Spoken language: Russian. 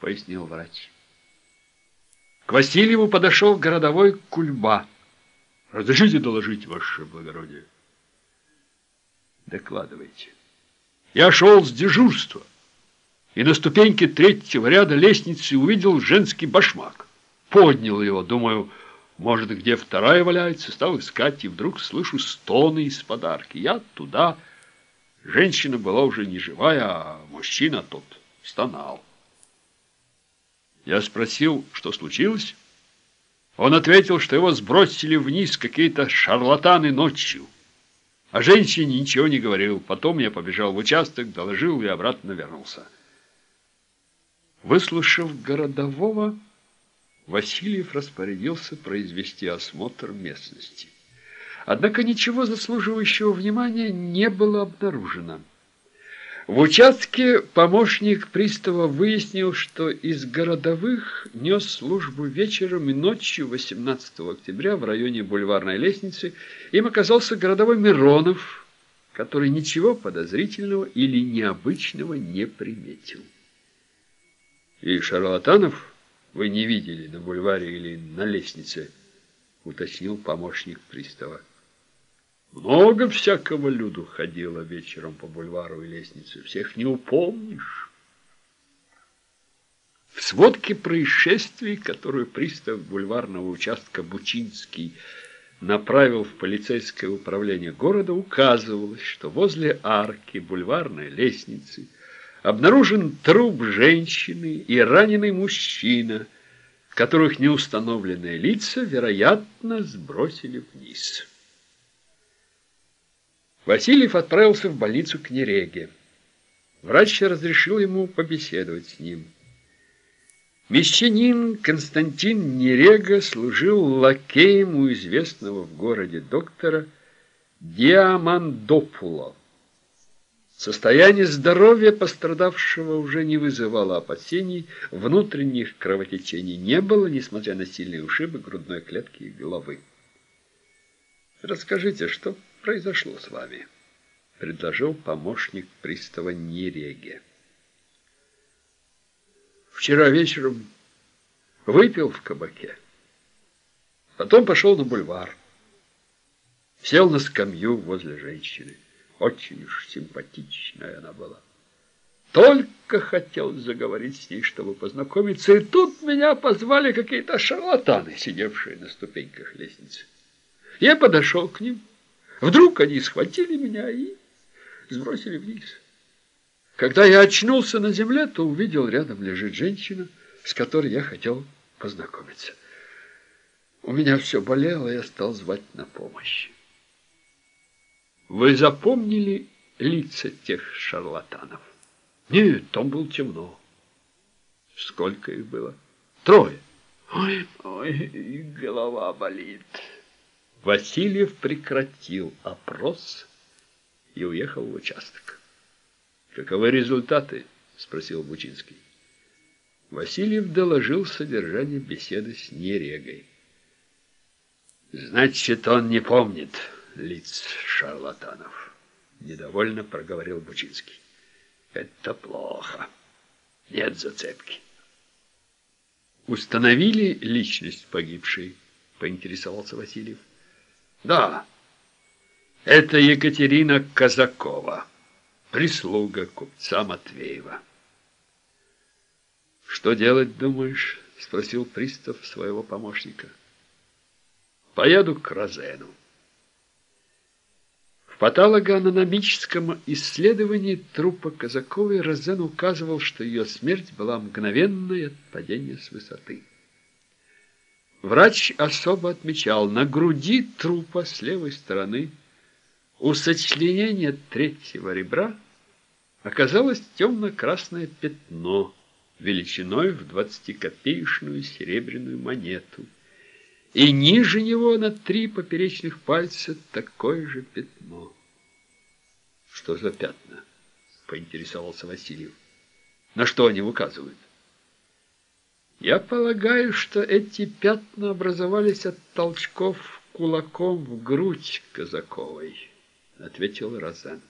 пояснил врач. К Васильеву подошел городовой Кульба. Разрешите доложить, ваше благородие? Докладывайте. Я шел с дежурства и на ступеньке третьего ряда лестницы увидел женский башмак. Поднял его, думаю, может, где вторая валяется, стал искать, и вдруг слышу стоны из подарки. Я туда... Женщина была уже не живая, а мужчина тот стонал. Я спросил, что случилось. Он ответил, что его сбросили вниз какие-то шарлатаны ночью. О женщине ничего не говорил. Потом я побежал в участок, доложил и обратно вернулся. Выслушав городового, Васильев распорядился произвести осмотр местности. Однако ничего заслуживающего внимания не было обнаружено. В участке помощник пристава выяснил, что из городовых нес службу вечером и ночью 18 октября в районе бульварной лестницы. Им оказался городовой Миронов, который ничего подозрительного или необычного не приметил. «И шарлатанов вы не видели на бульваре или на лестнице?» уточнил помощник пристава. Много всякого люду ходило вечером по бульвару и лестнице. Всех не упомнишь. В сводке происшествий, которую пристав бульварного участка Бучинский направил в полицейское управление города, указывалось, что возле арки бульварной лестницы обнаружен труп женщины и раненый мужчина, которых неустановленные лица, вероятно, сбросили вниз. Васильев отправился в больницу к Нереге. Врач разрешил ему побеседовать с ним. Мещанин Константин Нерега служил лакеем у известного в городе доктора Диамандопула. Состояние здоровья пострадавшего уже не вызывало опасений, внутренних кровотечений не было, несмотря на сильные ушибы грудной клетки и головы. «Расскажите, что произошло с вами?» — предложил помощник пристава Нереге. «Вчера вечером выпил в кабаке, потом пошел на бульвар, сел на скамью возле женщины. Очень уж симпатичная она была. Только хотел заговорить с ней, чтобы познакомиться, и тут меня позвали какие-то шарлатаны, сидевшие на ступеньках лестницы. Я подошел к ним, Вдруг они схватили меня и сбросили вниз. Когда я очнулся на земле, то увидел, рядом лежит женщина, с которой я хотел познакомиться. У меня все болело, я стал звать на помощь. Вы запомнили лица тех шарлатанов? Нет, там было темно. Сколько их было? Трое. Ой, ой, голова болит. Васильев прекратил опрос и уехал в участок. «Каковы результаты?» – спросил Бучинский. Васильев доложил содержание беседы с Нерегой. «Значит, он не помнит лиц шарлатанов», – недовольно проговорил Бучинский. «Это плохо. Нет зацепки». «Установили личность погибшей?» – поинтересовался Васильев. Да, это Екатерина Казакова, прислуга купца Матвеева. Что делать, думаешь? Спросил пристав своего помощника. Поеду к Розену. В патологоанатомическом исследовании трупа Казаковой Розен указывал, что ее смерть была мгновенной от падения с высоты. Врач особо отмечал, на груди трупа с левой стороны у сочленения третьего ребра оказалось темно-красное пятно величиной в двадцатикопеечную серебряную монету. И ниже него на три поперечных пальца такое же пятно. Что за пятна? Поинтересовался Васильев. На что они указывают? Я полагаю, что эти пятна образовались от толчков кулаком в грудь Казаковой, ответил Розен.